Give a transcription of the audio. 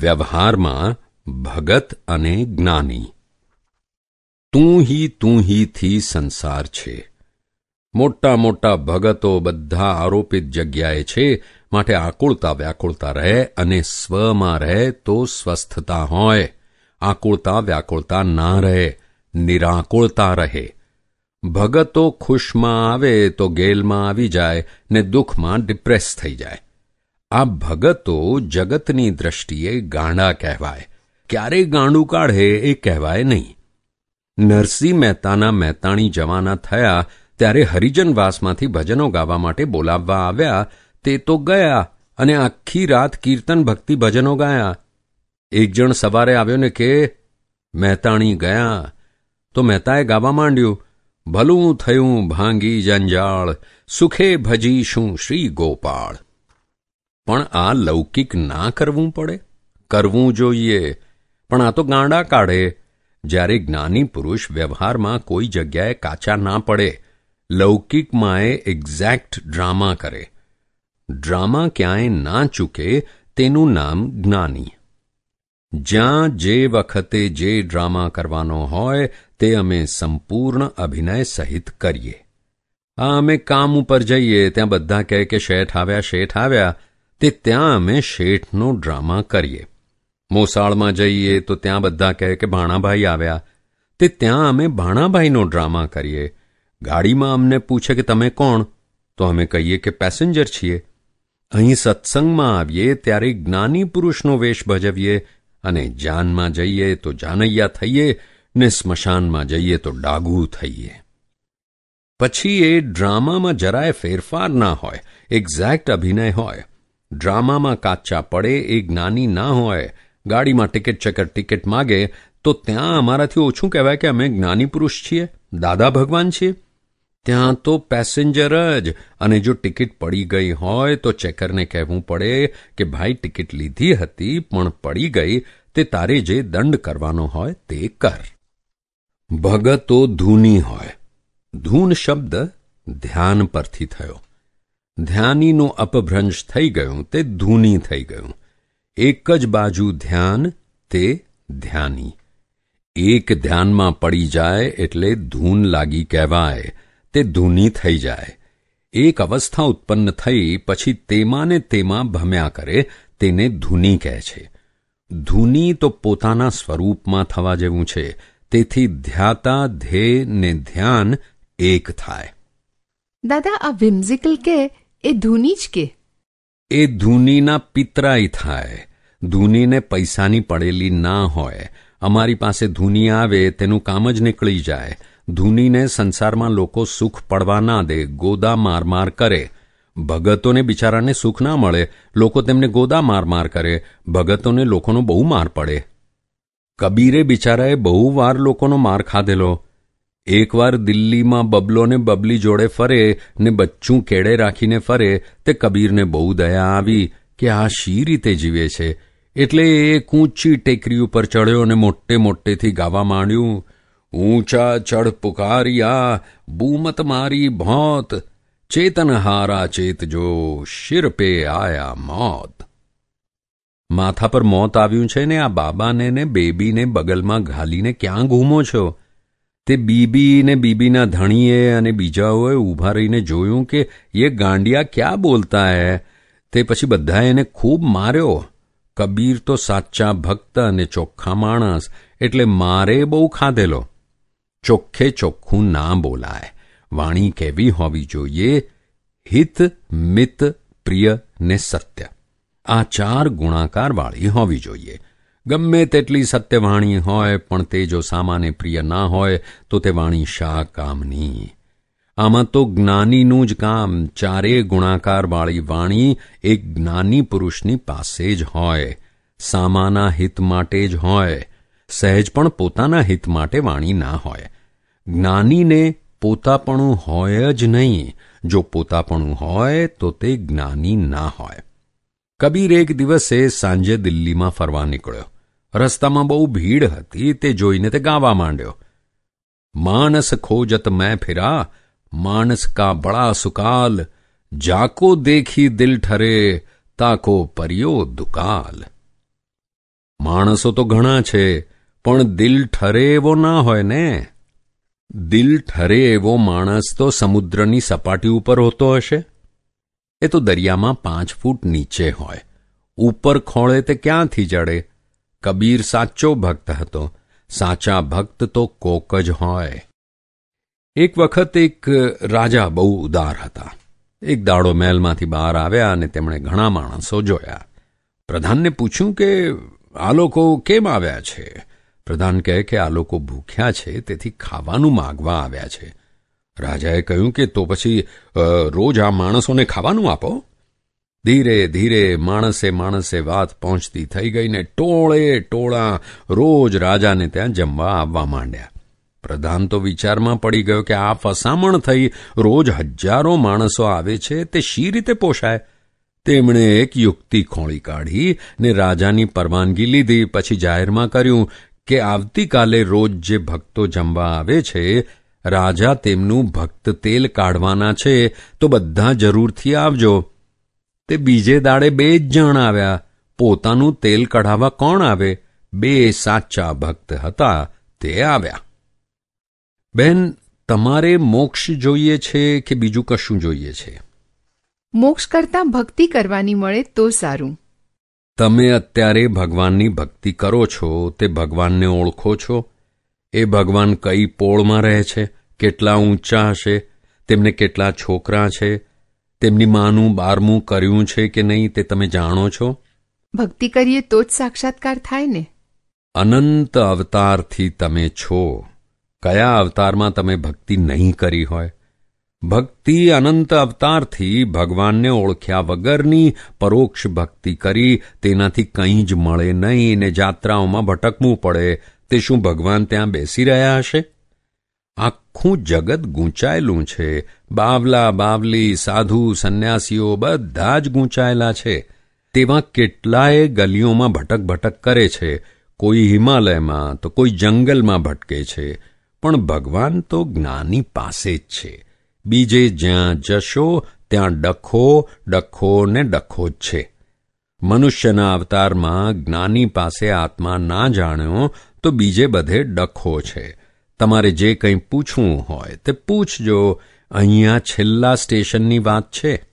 વ્યવહારમાં ભગત અને જ્ઞાની. તું હી તું હીથી સંસાર છે. મોટા મોટા ભગતો બધા આરોપિત જગ્યાએ છે, માટે આકુળતા વ્યાકુળતા રહે અને સ્વમાં રહે તો સ્વસ્થતા હોય. આકુળતા વ્યાકુળતા ના રહે, નિરાકુળતા રહે. ભગતો ખુશમાં આવે તો ગેલમાં આવી જાય ને દુઃખમાં ડિપ્રેસ થઈ જાય. આ ભગતો જગતની દ્રષ્ટિએ ગાંડા કહેવાય. ક્યારે ગાંડું કાઢે એ કહેવાય નહીં. નરસિંહ મહેતાના મહેતાણી જવાના થયા ત્યારે હરિજનવાસમાંથી ભજનો ગાવા માટે બોલાવવા આવ્યા, તે તો ગયા અને આખી રાત કીર્તન ભક્તિ ભજનો ગાયા. એક જણ સવારે આવ્યો ને કે, મહેતાણી ગયા. તો મહેતાએ ગાવા માંડ્યું, ભલું થયું ભાંગી જંજાળ, સુખે ભજીશું શ્રી ગોપાળ. પણ આ લૌકિક ના કરવું પડે? કરવું જોઈએ. પણ આ તો ગાંડા કાઢે. જ્યારે જ્ઞાની પુરુષ વ્યવહારમાં કોઈ જગ્યાએ કાચા ના પડે લૌકિકમાં એક્ઝેક્ટ ડ્રામા કરે. ડ્રામા ક્યાંય ના ચૂકે તેનું નામ જ્ઞાની. જ્યાં જે વખતે જે ડ્રામા કરવાનો હોય, તે અમે સંપૂર્ણ અભિનય સહિત કરીએ. આ અમે કામ ઉપર જઈએ, ત્યાં બધા કહે કે શેઠ આવ્યા શેઠ આવ્યા. તે ત્યાં અમે શેઠનો ડ્રામા કરીએ. મોસાળમાં જઈએ તો ત્યાં બધા કહે કે ભાણાભાઈ આવ્યા. તે ત્યાં અમે ભાણાભાઈનો ડ્રામા કરીએ. ગાડીમાં અમને પૂછે કે તમે કોણ? તો અમે કહીએ કે પેસેન્જર છીએ. અહીં સત્સંગમાં આવીએ ત્યારે જ્ઞાની પુરુષનો વેશ ભજવીએ અને જાનમાં જઈએ તો જાનૈયા થઈએ ને સ્મશાનમાં જઈએ તો ડાગુ થઈએ. પછી એ ડ્રામામાં જરાય ફેરફાર ના હોય, એક્ઝેક્ટ અભિનય હોય. ડ્રામામાં કાચા પડે એ જ્ઞાની ના હોય, ગાડીમાં ટિકિટ ચેકર ટિકિટ માગે, તો ત્યાં અમારાથી ઓછું કહેવાય કે અમે જ્ઞાની પુરુષ છીએ, દાદા ભગવાન છીએ. ત્યાં તો પેસેન્જર જ, અને જો ટિકિટ પડી ગઈ હોય તો ચેકરને કહેવું પડે કે ભાઈ ટિકિટ લીધી હતી, પણ પડી ગઈ, તે તારે જે દંડ કરવાનો હોય તે કર. ભગતો ધૂની હોય. ધૂન શબ્દ ધ્યાન પરથી થયો. ધ્યાનીનું અપભ્રંશ થઈ ગયું તે ધૂની થઈ ગયું. એક જ બાજુ ધ્યાન, તે ધ્યાની. એક ધ્યાનમાં પડી જાય એટલે ધૂન લાગી કહેવાય, તે ધૂની થઈ જાય. એક અવસ્થા ઉત્પન્ન થઈ પછી તેમાં ને તેમાં ભમ્યા કરે, તેને ધૂની કહે છે. ધૂની તો પોતાના સ્વરૂપમાં થવા જેવું છે, તેથી ધ્યાતા, ધ્યેય ને ધ્યાન એક થાય. દાદા, આ વિમ્ઝિકલ કે એ ધૂની જ કે? એ ધૂનીના પિતરાઈ થાય. ધૂનીને પૈસાની પડેલી ના હોય. અમારી પાસે ધૂની આવે, તેનું કામ જ નીકળી જાય. ધૂનીને સંસારમાં લોકો સુખ પડવા ના દે, ગોદા માર માર કરે. ભગતોને બિચારાને સુખ ના મળે, લોકો તેમને ગોદા માર માર કરે. ભગતોને લોકોનો બહુ માર પડે. કબીરે બિચારાએ બહુ વાર લોકોનો માર ખાધેલો. એકવાર દિલ્હીમાં બબલોને બબલી જોડે ફરે ને બચ્ચું કેળે રાખીને ફરે તે કબીરને બહુ દયા આવી કે આ શી રીતે જીવે છે? એટલે એ ઊંચી ટેકરી ઉપર ચડ્યો અને મોટે મોટેથી ગાવા માંડ્યું, ઊંચા ચઢ પુકારિયા, બૂમત મારી ભોત ચેતન હારા ચેતજો શિર પે આયા મોત. માથા પર મોત આવ્યું છે ને આ બાબાને ને બેબીને બગલમાં ઘાલીને ક્યાં ઘૂમો છો? તે બીબી ને બીબીના ધણીએ અને બીજાઓએ ઊભા રહીને જોયું કે એ ગાંડિયા ક્યાં બોલતા હે? તે પછી બધાએ એને ખૂબ માર્યો. કબીર તો સાચા ભક્ત અને ચોખ્ખા માણસ, એટલે મારે બહુ ખાધેલો. ચોખ્ખે ચોખ્ખું ના બોલાય. વાણી કેવી હોવી જોઈએ? હિત, મિત, પ્રિય ને સત્ય. આ ચાર ગુણાકારવાળી હોવી જોઈએ. ગમે તેટલી સત્યવાણી હોય, પણ તે જો સામાને પ્રિય ના હોય, તો તે વાણી શા કામની? આમાં તો જ્ઞાનીનું જ કામ. ચારેય ગુણાકારવાળી વાણી એક જ્ઞાની પુરુષની પાસે જ હોય. સામાના હિત માટે જ હોય. સહેજ પણ પોતાના હિત માટે વાણી ના હોય. જ્ઞાનીને પોતાપણું હોય જ નહીં. જો પોતાપણું હોય, તો તે જ્ઞાની ના હોય. કબીર એક દિવસે સાંજે દિલ્હીમાં ફરવા નીકળ્યો. રસ્તામાં બહુ ભીડ હતી તે જોઈને તે ગાવા માંડ્યો. માનસ ખોજત મેં ફિરા માનસ કા બડા સુકાલ, જાકો દેખી દિલ ઠરે, તાકો પરિયો દુકાલ. માણસો તો ઘણા છે, પણ દિલ ઠરે એવો ના હોય ને. દિલ ઠરે એવો માણસ તો સમુદ્રની સપાટી ઉપર હોતો હશે? એ તો દરિયામાં પાંચ ફૂટ નીચે હોય. ઉપર ખોળે તે ક્યાંથી જડે કબીર સાચો ભક્ત હતો. સાચા ભક્ત તો કોક જ હોય. એક વખત એક રાજા બહુ ઉદાર હતા. એક દાડો મહેલમાંથી બહાર આવ્યા અને તેમણે ઘણા માણસો જોયા. પ્રધાનને પૂછ્યું કે, આ લોકો કેમ આવ્યા છે? પ્રધાન કહે કે, આ લોકો ભૂખ્યા છે, તેથી ખાવાનું માગવા આવ્યા છે. રાજાએ કહ્યું કે, તો પછી રોજ આ માણસોને ખાવાનું આપો? ધીરે ધીરે માણસે માણસે વાત પહોંચતી થઈ ગઈને ટોળે ટોળા રોજ રાજાને ત્યાં જમવા આવવા માંડ્યા. પ્રધાન તો વિચારમાં પડી ગયો કે આ ફસામણ થઈ રોજ હજારો માણસો આવે છે, તે શી રીતે પોષાય? તેમણે એક યુક્તિ ખોળી કાઢી ને રાજાની પરવાનગી લીધી, પછી જાહેરમાં કર્યું કે આવતીકાલે રોજ જે ભક્તો જમવા આવે છે, રાજા તેમનું ભક્ત તેલ કાઢવાના છે, તો બધા જરૂરથી આવજો. તે બીજે દાડે બે જ જણ આવ્યા. પોતાનું તેલ કઢાવવા કોણ આવે? બે સાચા ભક્ત હતા તે આવ્યા. બેન તમારે મોક્ષ જોઈએ છે કે બીજું કશું જોઈએ છે? મોક્ષ કરતાં ભક્તિ કરવાની મળે તો સારું. તમે અત્યારે ભગવાનની ભક્તિ કરો છો તે ભગવાનને ઓળખો છો? એ ભગવાન કઈ પોળમાં રહે છે? કેટલા ઊંચા હશે? તેમને કેટલા છોકરા છે? તેમની માનું બારમું કર્યું છે કે નહીં તે તમે જાણો છો? ભક્તિ કરીએ તો જ સાક્ષાત્કાર થાય ને. અનંત અવતારથી તમે છો. કયા અવતારમાં તમે ભક્તિ નહીં કરી હોય? ભક્તિ અનંત અવતારથી ભગવાનને ઓળખ્યા વગરની પરોક્ષ ભક્તિ કરી તેનાથી કંઈ જ મળે નહીં ને જાત્રાઓમાં ભટકવું પડે. તે શું ભગવાન ત્યાં બેસી રહ્યા હશે? આખું જગત ગૂંચાયેલું છે. બાવલા, બાવલી, સાધુ, સંન્યાસીઓ બધા જ ગૂંચાયેલા છે. તેવા કેટલાય ગલીઓમાં ભટક ભટક કરે છે. કોઈ હિમાલયમાં તો કોઈ જંગલમાં ભટકે છે. પણ ભગવાન તો જ્ઞાની પાસે જ છે. બીજે જ્યાં જશો, ત્યાં ડખો ડખો ને ડખો જ છે. મનુષ્યના અવતારમાં જ્ઞાની પાસે આત્મા ના જાણ્યો, તો બીજે બધે ડખો છે. તમારે જે કંઈ પૂછવું હોય તે પૂછજો. અહીંયા છેલ્લા સ્ટેશનની વાત છે.